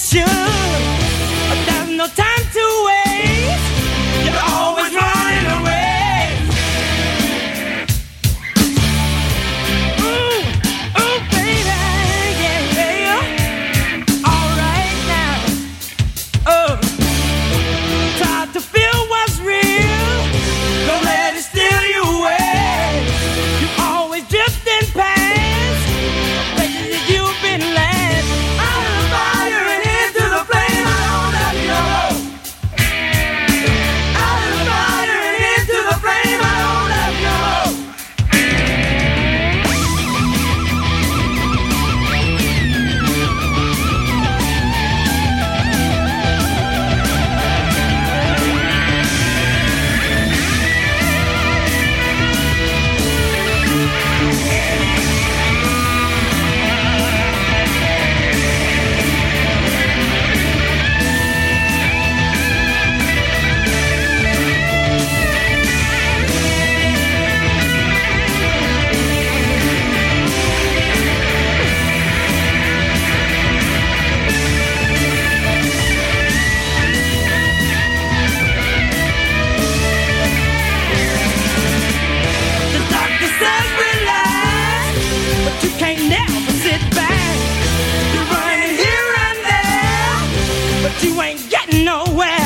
Yes, you. you can't never sit back. You're running here and there, but you ain't getting nowhere.